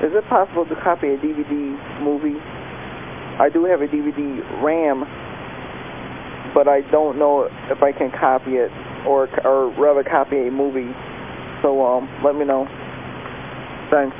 Is it possible to copy a DVD movie? I do have a DVD RAM, but I don't know if I can copy it or, or rather copy a movie. So um, let me know. Thanks.